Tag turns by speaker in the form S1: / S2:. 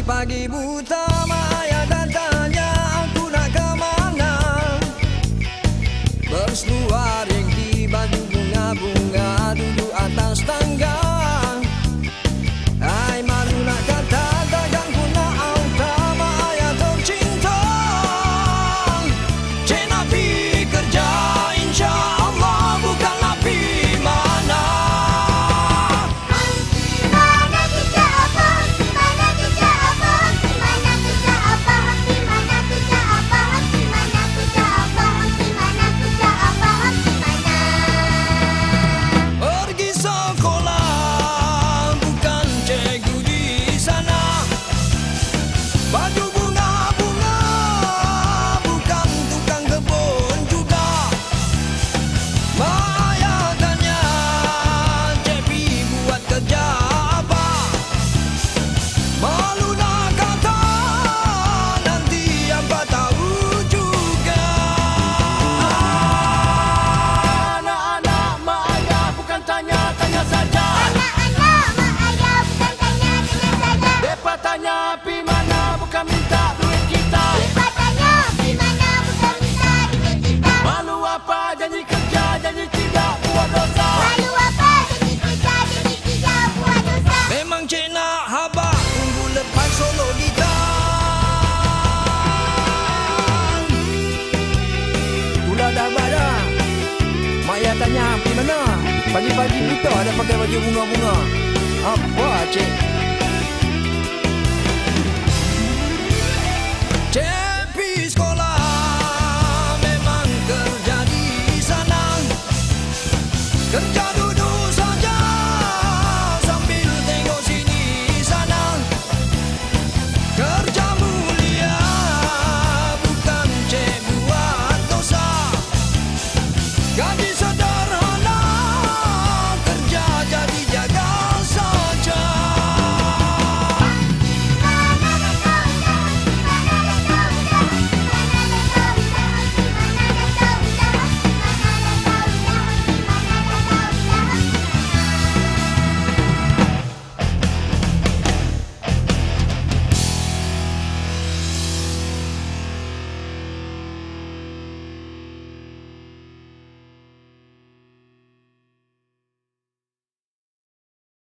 S1: Pagi-pagi buta Baju pergi mana? Pagi-pagi kita ada pakai baju bunga-bunga. Apa, cik? Good job!